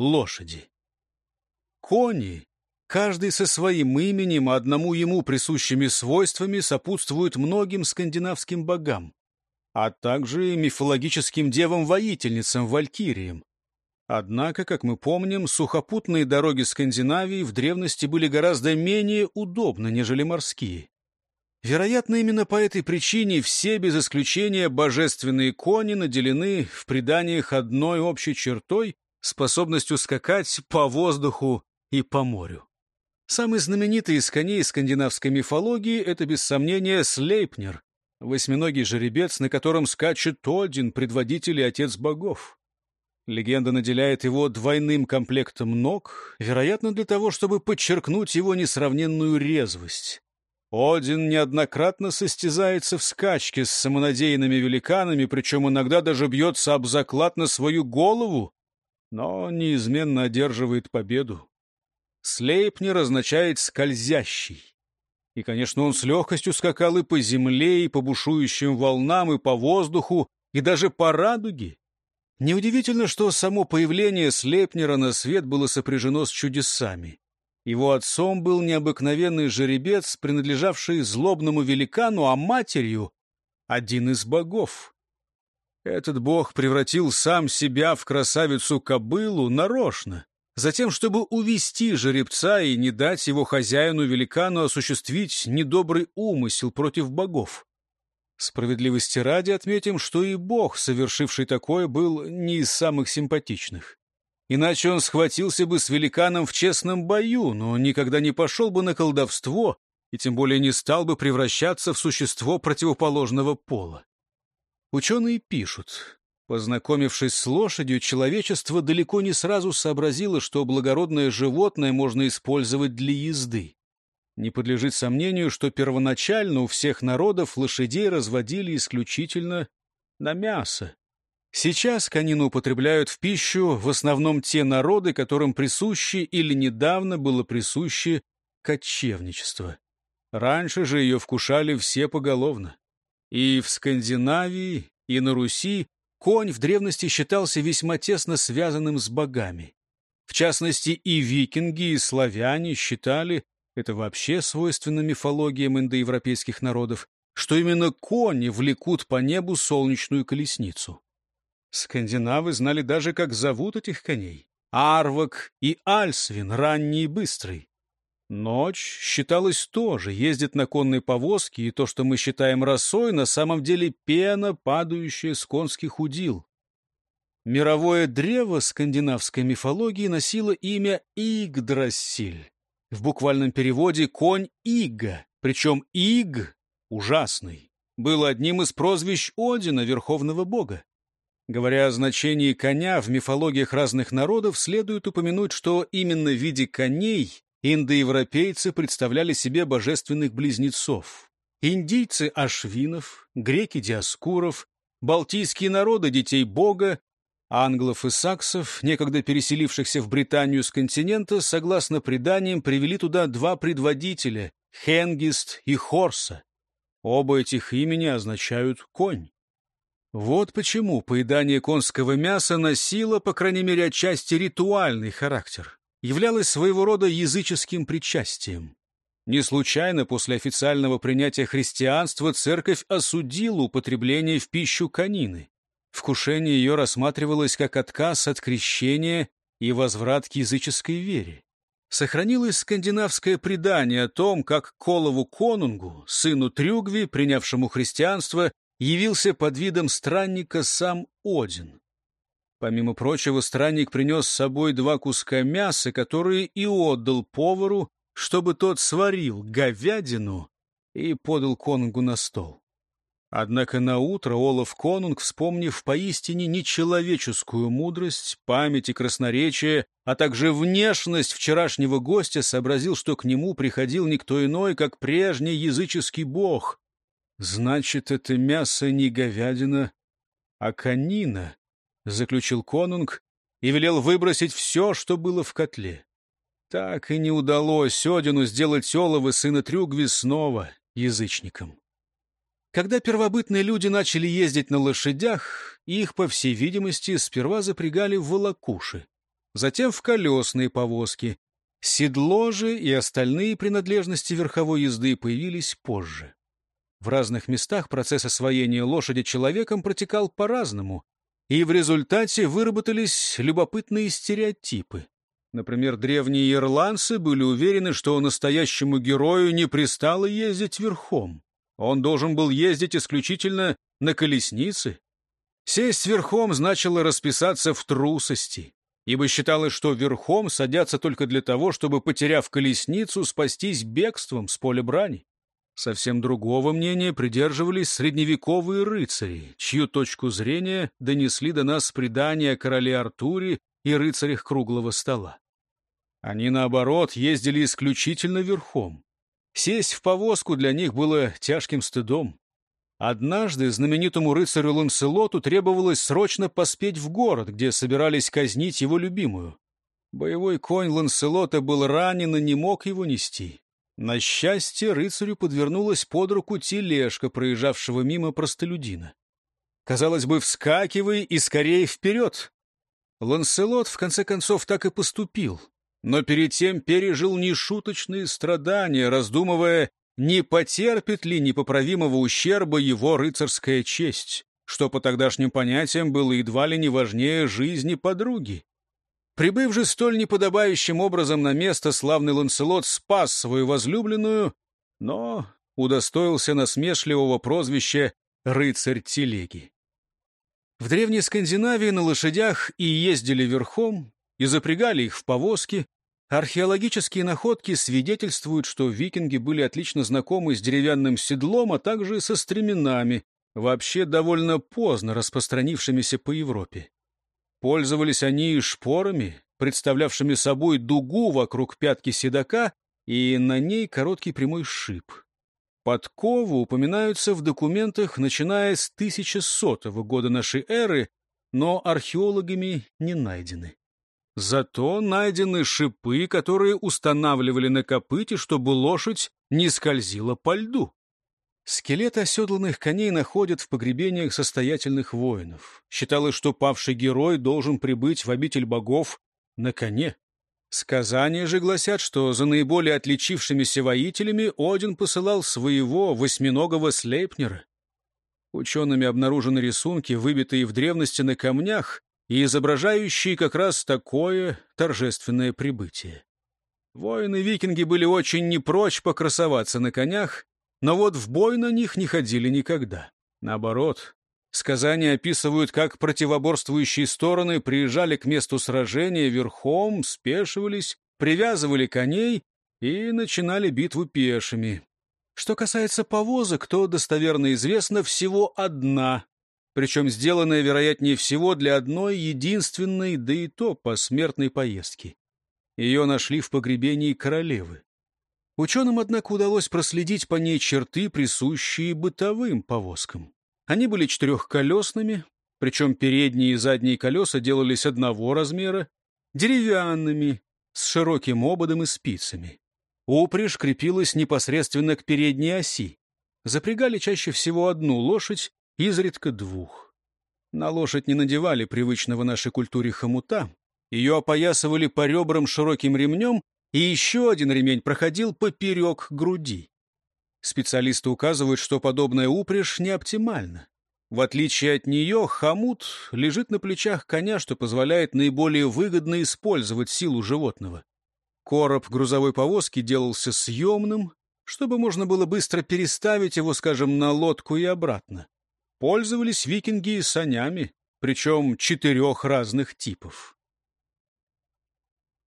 лошади. Кони, каждый со своим именем, а одному ему присущими свойствами, сопутствуют многим скандинавским богам, а также мифологическим девам-воительницам, валькириям. Однако, как мы помним, сухопутные дороги Скандинавии в древности были гораздо менее удобны, нежели морские. Вероятно, именно по этой причине все, без исключения, божественные кони наделены в преданиях одной общей чертой — способностью скакать по воздуху и по морю. Самый знаменитый из коней скандинавской мифологии — это, без сомнения, Слейпнер, восьминогий жеребец, на котором скачет Один, предводитель и отец богов. Легенда наделяет его двойным комплектом ног, вероятно, для того, чтобы подчеркнуть его несравненную резвость. Один неоднократно состязается в скачке с самонадеянными великанами, причем иногда даже бьется об заклад на свою голову, но неизменно одерживает победу. Слейпнер означает «скользящий». И, конечно, он с легкостью скакал и по земле, и по бушующим волнам, и по воздуху, и даже по радуге. Неудивительно, что само появление Слепнера на свет было сопряжено с чудесами. Его отцом был необыкновенный жеребец, принадлежавший злобному великану, а матерью — один из богов. Этот бог превратил сам себя в красавицу-кобылу нарочно, затем, чтобы увести жеребца и не дать его хозяину-великану осуществить недобрый умысел против богов. Справедливости ради отметим, что и бог, совершивший такое, был не из самых симпатичных. Иначе он схватился бы с великаном в честном бою, но никогда не пошел бы на колдовство и тем более не стал бы превращаться в существо противоположного пола. Ученые пишут, познакомившись с лошадью, человечество далеко не сразу сообразило, что благородное животное можно использовать для езды. Не подлежит сомнению, что первоначально у всех народов лошадей разводили исключительно на мясо. Сейчас конину употребляют в пищу в основном те народы, которым присуще или недавно было присуще кочевничество. Раньше же ее вкушали все поголовно. И в Скандинавии, и на Руси конь в древности считался весьма тесно связанным с богами. В частности, и викинги, и славяне считали, это вообще свойственно мифологиям индоевропейских народов, что именно кони влекут по небу солнечную колесницу. Скандинавы знали даже, как зовут этих коней. Арвак и Альсвин, ранний и быстрый. Ночь считалась тоже, ездит на конной повозке, и то, что мы считаем росой, на самом деле пена, падающая с конских удил. Мировое древо скандинавской мифологии носило имя Игдрасиль. В буквальном переводе «конь Ига», причем Иг, ужасный, был одним из прозвищ Одина, верховного бога. Говоря о значении коня в мифологиях разных народов, следует упомянуть, что именно в виде коней индоевропейцы представляли себе божественных близнецов. Индийцы — ашвинов, греки — диаскуров, балтийские народы — детей бога, Англов и саксов, некогда переселившихся в Британию с континента, согласно преданиям, привели туда два предводителя — Хенгист и Хорса. Оба этих имени означают «конь». Вот почему поедание конского мяса носило, по крайней мере, отчасти ритуальный характер, являлось своего рода языческим причастием. Не случайно после официального принятия христианства церковь осудила употребление в пищу конины. Вкушение ее рассматривалось как отказ от крещения и возврат к языческой вере. Сохранилось скандинавское предание о том, как Колову Конунгу, сыну Трюгви, принявшему христианство, явился под видом странника сам Один. Помимо прочего, странник принес с собой два куска мяса, которые и отдал повару, чтобы тот сварил говядину и подал конунгу на стол. Однако на утро Олаф Конунг, вспомнив поистине нечеловеческую мудрость, память и красноречие, а также внешность вчерашнего гостя, сообразил, что к нему приходил никто иной, как прежний языческий бог. «Значит, это мясо не говядина, а конина», — заключил Конунг и велел выбросить все, что было в котле. Так и не удалось Одину сделать Олова сына Трюгви снова язычником. Когда первобытные люди начали ездить на лошадях, их, по всей видимости, сперва запрягали в волокуши. затем в колесные повозки. Седло же и остальные принадлежности верховой езды появились позже. В разных местах процесс освоения лошади человеком протекал по-разному, и в результате выработались любопытные стереотипы. Например, древние ирландцы были уверены, что настоящему герою не пристало ездить верхом. Он должен был ездить исключительно на колеснице. Сесть верхом значило расписаться в трусости, ибо считалось, что верхом садятся только для того, чтобы, потеряв колесницу, спастись бегством с поля брани. Совсем другого мнения придерживались средневековые рыцари, чью точку зрения донесли до нас предания о короле Артуре и рыцарях круглого стола. Они, наоборот, ездили исключительно верхом. Сесть в повозку для них было тяжким стыдом. Однажды знаменитому рыцарю Ланселоту требовалось срочно поспеть в город, где собирались казнить его любимую. Боевой конь Ланселота был ранен и не мог его нести. На счастье, рыцарю подвернулась под руку тележка, проезжавшего мимо простолюдина. Казалось бы, вскакивай и скорее вперед. Ланселот, в конце концов, так и поступил, но перед тем пережил нешуточные страдания, раздумывая, не потерпит ли непоправимого ущерба его рыцарская честь, что по тогдашним понятиям было едва ли не важнее жизни подруги. Прибыв же столь неподобающим образом на место, славный Ланселот спас свою возлюбленную, но удостоился насмешливого прозвища «рыцарь телеги». В древней Скандинавии на лошадях и ездили верхом, и запрягали их в повозки. Археологические находки свидетельствуют, что викинги были отлично знакомы с деревянным седлом, а также со стременами, вообще довольно поздно распространившимися по Европе. Пользовались они и шпорами, представлявшими собой дугу вокруг пятки седока и на ней короткий прямой шип. Подковы упоминаются в документах, начиная с 1100 года нашей эры, но археологами не найдены. Зато найдены шипы, которые устанавливали на копыте, чтобы лошадь не скользила по льду. Скелеты оседланных коней находят в погребениях состоятельных воинов. Считалось, что павший герой должен прибыть в обитель богов на коне. Сказания же гласят, что за наиболее отличившимися воителями Один посылал своего восьминогого слейпнера. Учеными обнаружены рисунки, выбитые в древности на камнях и изображающие как раз такое торжественное прибытие. Воины-викинги были очень не прочь покрасоваться на конях, но вот в бой на них не ходили никогда. Наоборот, сказания описывают, как противоборствующие стороны приезжали к месту сражения верхом, спешивались, привязывали коней и начинали битву пешими. Что касается повозок, то достоверно известно всего одна, причем сделанная, вероятнее всего, для одной единственной, да и то посмертной поездки. Ее нашли в погребении королевы. Ученым, однако, удалось проследить по ней черты, присущие бытовым повозкам. Они были четырехколесными, причем передние и задние колеса делались одного размера, деревянными, с широким ободом и спицами. Упряжь крепилась непосредственно к передней оси. Запрягали чаще всего одну лошадь, изредка двух. На лошадь не надевали привычного нашей культуре хомута, ее опоясывали по ребрам широким ремнем и еще один ремень проходил поперек груди. Специалисты указывают, что подобная упряжь не оптимальна. В отличие от нее, хомут лежит на плечах коня, что позволяет наиболее выгодно использовать силу животного. Короб грузовой повозки делался съемным, чтобы можно было быстро переставить его, скажем, на лодку и обратно. Пользовались викинги санями, причем четырех разных типов.